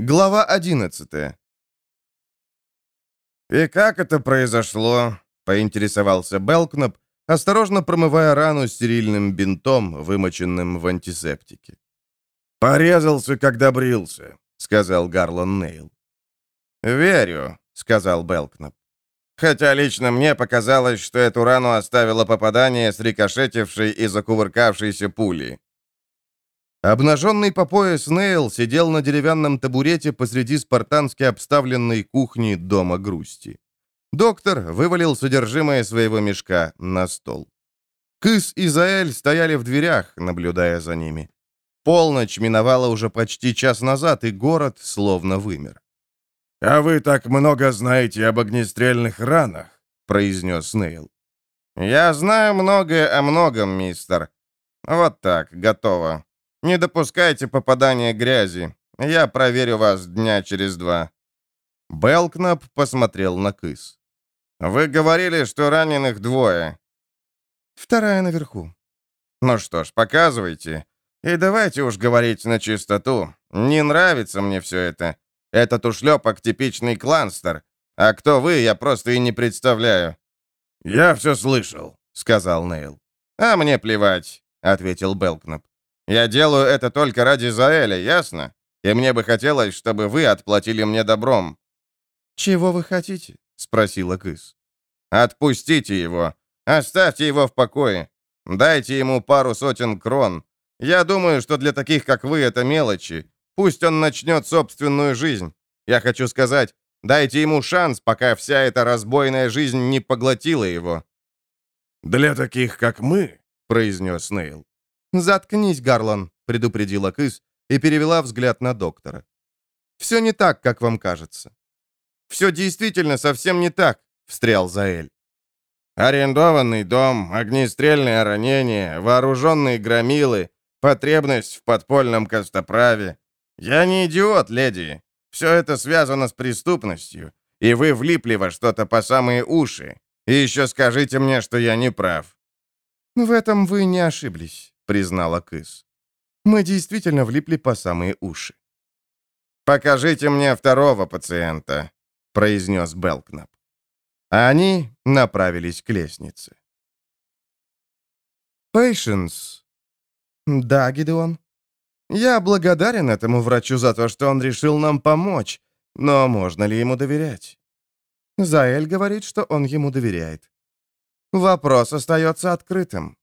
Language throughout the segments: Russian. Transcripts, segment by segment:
Глава 11 «И как это произошло?» — поинтересовался Белкнап, осторожно промывая рану стерильным бинтом, вымоченным в антисептике. «Порезался, когда брился», — сказал Гарлон Нейл. «Верю», — сказал Белкнап. «Хотя лично мне показалось, что эту рану оставило попадание с рикошетившей и закувыркавшейся пули. Обнаженный по пояс Нейл сидел на деревянном табурете посреди спартански обставленной кухни Дома грусти. Доктор вывалил содержимое своего мешка на стол. Кыс и Заэль стояли в дверях, наблюдая за ними. Полночь миновала уже почти час назад, и город словно вымер. «А вы так много знаете об огнестрельных ранах», — произнес Нейл. «Я знаю многое о многом, мистер. Вот так, готово. Не допускайте попадания грязи. Я проверю вас дня через два». Белкнап посмотрел на Кыс. «Вы говорили, что раненых двое». «Вторая наверху». «Ну что ж, показывайте. И давайте уж говорить на чистоту. Не нравится мне все это. Этот ушлепок типичный кланстер. А кто вы, я просто и не представляю». «Я все слышал», — сказал Нейл. «А мне плевать», — ответил Белкнап. Я делаю это только ради Заэля, ясно? И мне бы хотелось, чтобы вы отплатили мне добром». «Чего вы хотите?» — спросила Кыс. «Отпустите его. Оставьте его в покое. Дайте ему пару сотен крон. Я думаю, что для таких, как вы, это мелочи. Пусть он начнет собственную жизнь. Я хочу сказать, дайте ему шанс, пока вся эта разбойная жизнь не поглотила его». «Для таких, как мы», — произнес Нейл, «Заткнись, Гарлан», — предупредила Кыс и перевела взгляд на доктора. «Все не так, как вам кажется». «Все действительно совсем не так», — встрял Заэль. «Арендованный дом, огнестрельное ранение, вооруженные громилы, потребность в подпольном костоправе. Я не идиот, леди. Все это связано с преступностью, и вы влипли во что-то по самые уши. И еще скажите мне, что я не прав». «В этом вы не ошиблись» признала Кыс. «Мы действительно влипли по самые уши». «Покажите мне второго пациента», — произнес Белкнап. Они направились к лестнице. «Пейшенс». «Да, Гидеон. Я благодарен этому врачу за то, что он решил нам помочь, но можно ли ему доверять?» Заэль говорит, что он ему доверяет. Вопрос остается открытым.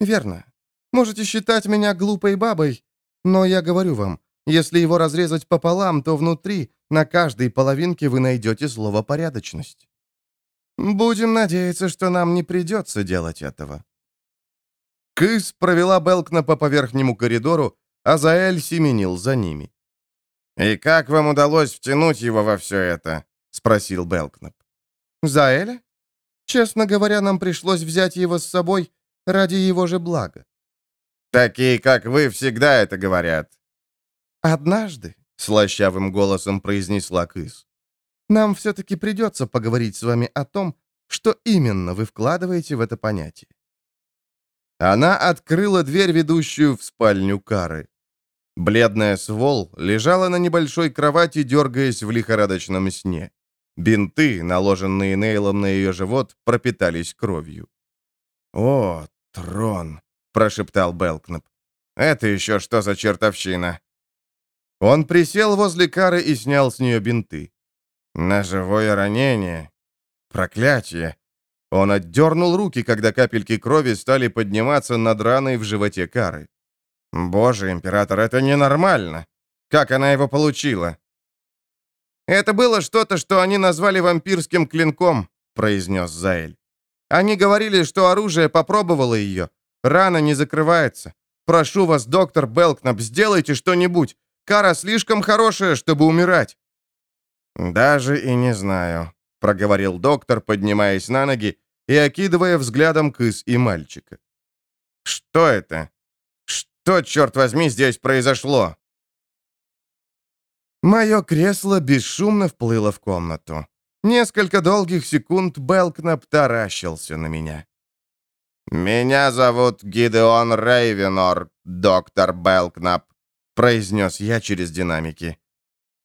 Верно. Можете считать меня глупой бабой, но я говорю вам, если его разрезать пополам, то внутри, на каждой половинке вы найдете слово «порядочность». Будем надеяться, что нам не придется делать этого. Кыс провела Белкнапа по верхнему коридору, а Заэль семенил за ними. «И как вам удалось втянуть его во все это?» — спросил Белкнап. «Заэля? Честно говоря, нам пришлось взять его с собой ради его же блага. Такие, как вы, всегда это говорят». «Однажды», — слащавым голосом произнесла Кыс, «нам все-таки придется поговорить с вами о том, что именно вы вкладываете в это понятие». Она открыла дверь, ведущую в спальню Кары. Бледная свол лежала на небольшой кровати, дергаясь в лихорадочном сне. Бинты, наложенные Нейлом на ее живот, пропитались кровью. «О, трон!» Прошептал Белкнап. «Это еще что за чертовщина?» Он присел возле Кары и снял с нее бинты. «Ножевое ранение. Проклятие!» Он отдернул руки, когда капельки крови стали подниматься над раной в животе Кары. «Боже, император, это ненормально! Как она его получила?» «Это было что-то, что они назвали вампирским клинком», — произнес Заэль. «Они говорили, что оружие попробовало ее, Рана не закрывается. Прошу вас, доктор Белкнап, сделайте что-нибудь. Кара слишком хорошая, чтобы умирать». «Даже и не знаю», — проговорил доктор, поднимаясь на ноги и окидывая взглядом кыс и мальчика. «Что это? Что, черт возьми, здесь произошло?» Мое кресло бесшумно вплыло в комнату. Несколько долгих секунд Белкнап таращился на меня. «Меня зовут Гидеон Рейвенор, доктор Белкнап», — произнес я через динамики.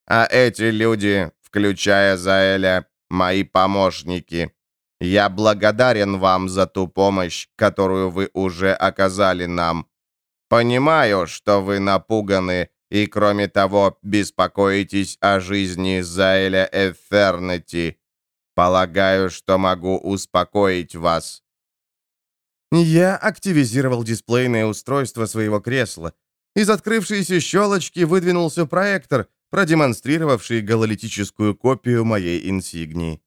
А эти люди, включая Заэля, мои помощники. Я благодарен вам за ту помощь, которую вы уже оказали нам. Понимаю, что вы напуганы и, кроме того, беспокоитесь о жизни Заэля Эфернети. Полагаю, что могу успокоить вас. Я активизировал дисплейное устройство своего кресла. Из открывшейся щелочки выдвинулся проектор, продемонстрировавший гололитическую копию моей инсигнии.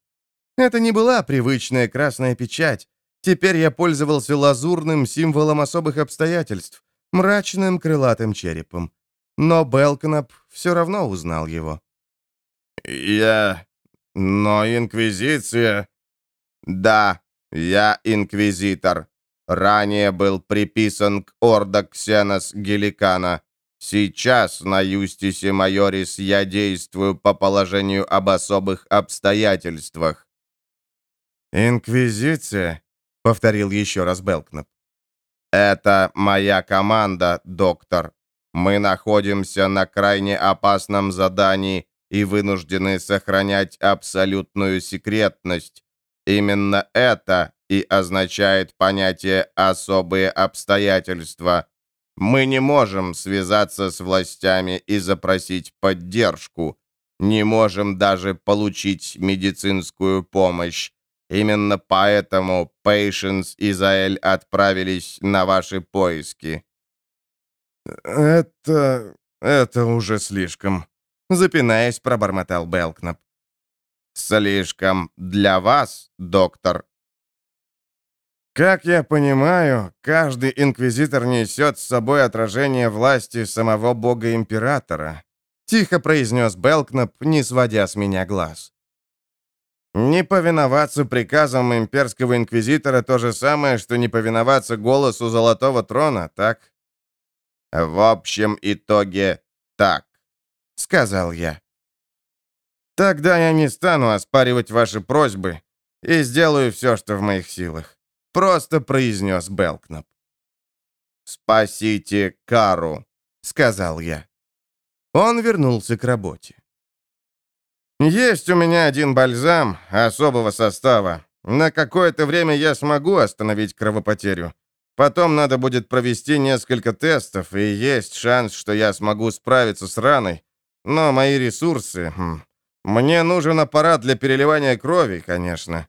Это не была привычная красная печать. Теперь я пользовался лазурным символом особых обстоятельств, мрачным крылатым черепом. Но Белкнап все равно узнал его. «Я... но Инквизиция...» «Да, я Инквизитор. Ранее был приписан к Орда Ксенос Геликана. Сейчас на Юстисе Майорис я действую по положению об особых обстоятельствах». «Инквизиция?» — повторил еще раз Белкнап. «Это моя команда, доктор. Мы находимся на крайне опасном задании и вынуждены сохранять абсолютную секретность. Именно это и означает понятие «особые обстоятельства». Мы не можем связаться с властями и запросить поддержку. Не можем даже получить медицинскую помощь. Именно поэтому Пейшенс и Заэль отправились на ваши поиски. «Это... это уже слишком», — запинаясь, пробормотал Белкнап. «Слишком для вас, доктор?» «Как я понимаю, каждый инквизитор несет с собой отражение власти самого бога-императора», — тихо произнес Белкнап, не сводя с меня глаз. «Не повиноваться приказам имперского инквизитора то же самое, что не повиноваться голосу Золотого Трона, так?» «В общем итоге так», — сказал я. «Тогда я не стану оспаривать ваши просьбы и сделаю все, что в моих силах», — просто произнес Белкнап. «Спасите Кару», — сказал я. Он вернулся к работе. «Есть у меня один бальзам особого состава. На какое-то время я смогу остановить кровопотерю. Потом надо будет провести несколько тестов, и есть шанс, что я смогу справиться с раной. Но мои ресурсы... Хм, мне нужен аппарат для переливания крови, конечно».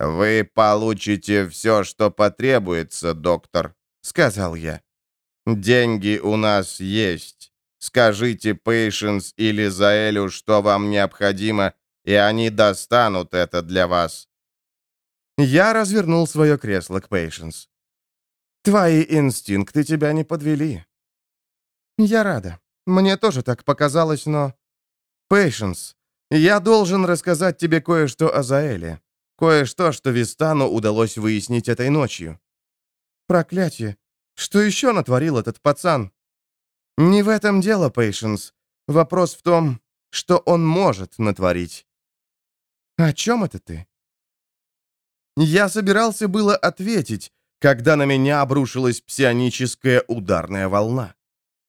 «Вы получите все, что потребуется, доктор», — сказал я. «Деньги у нас есть. Скажите Пейшенс или Заэлю, что вам необходимо, и они достанут это для вас». Я развернул свое кресло к Пейшенс. Твои инстинкты тебя не подвели. Я рада. Мне тоже так показалось, но... Пейшенс, я должен рассказать тебе кое-что о Заэле. Кое-что, что Вистану удалось выяснить этой ночью. Проклятие. Что еще натворил этот пацан? Не в этом дело, Пейшенс. Вопрос в том, что он может натворить. О чем это ты? Я собирался было ответить, когда на меня обрушилась псионическая ударная волна.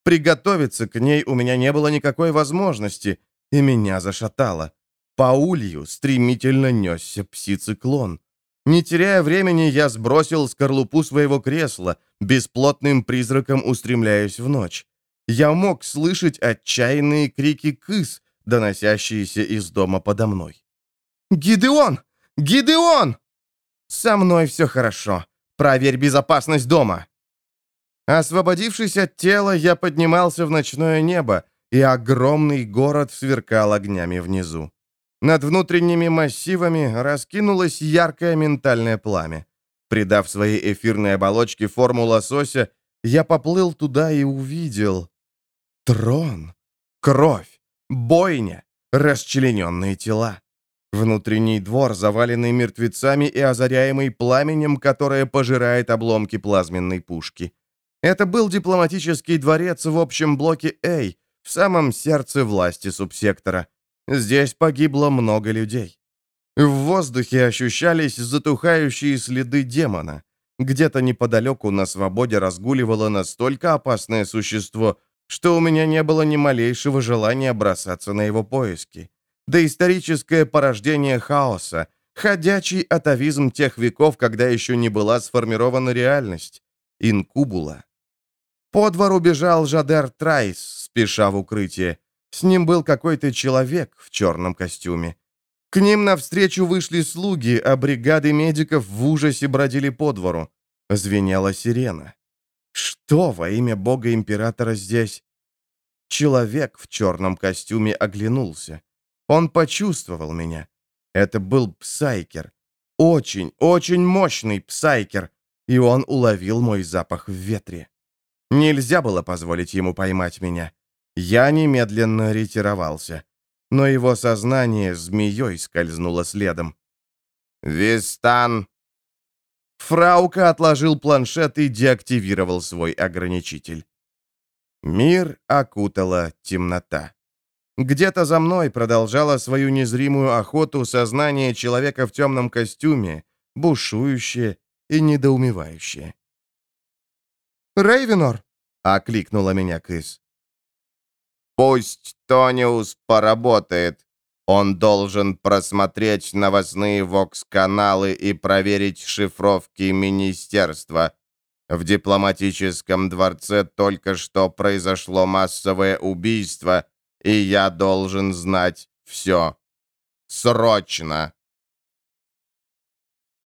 Приготовиться к ней у меня не было никакой возможности, и меня зашатало. По улью стремительно несся пси-циклон. Не теряя времени, я сбросил скорлупу своего кресла, бесплотным призраком устремляясь в ночь. Я мог слышать отчаянные крики кыс, доносящиеся из дома подо мной. «Гидеон! Гидеон!» «Со мной все хорошо. Проверь безопасность дома!» Освободившись от тела, я поднимался в ночное небо, и огромный город сверкал огнями внизу. Над внутренними массивами раскинулось яркое ментальное пламя. Придав своей эфирной оболочке форму лосося, я поплыл туда и увидел... Трон, кровь, бойня, расчлененные тела. Внутренний двор, заваленный мертвецами и озаряемый пламенем, которое пожирает обломки плазменной пушки. Это был дипломатический дворец в общем блоке A, в самом сердце власти субсектора. Здесь погибло много людей. В воздухе ощущались затухающие следы демона. Где-то неподалеку на свободе разгуливало настолько опасное существо, что у меня не было ни малейшего желания бросаться на его поиски. Доисторическое порождение хаоса, ходячий атовизм тех веков, когда еще не была сформирована реальность. Инкубула. По двору бежал Жадер Трайс, спеша в укрытие. С ним был какой-то человек в черном костюме. К ним навстречу вышли слуги, а бригады медиков в ужасе бродили по двору. Звенела сирена. Что во имя бога-императора здесь? Человек в черном костюме оглянулся. Он почувствовал меня. Это был псайкер. Очень, очень мощный псайкер. И он уловил мой запах в ветре. Нельзя было позволить ему поймать меня. Я немедленно ретировался но его сознание змеей скользнуло следом. «Вистан!» Фраука отложил планшет и деактивировал свой ограничитель. Мир окутала темнота. Где-то за мной продолжало свою незримую охоту сознание человека в темном костюме, бушующее и недоумевающее. «Рейвенор!» — окликнула меня Кыс. Пусть Тониус поработает. Он должен просмотреть новостные ВОКС-каналы и проверить шифровки министерства. В дипломатическом дворце только что произошло массовое убийство, и я должен знать все. Срочно!»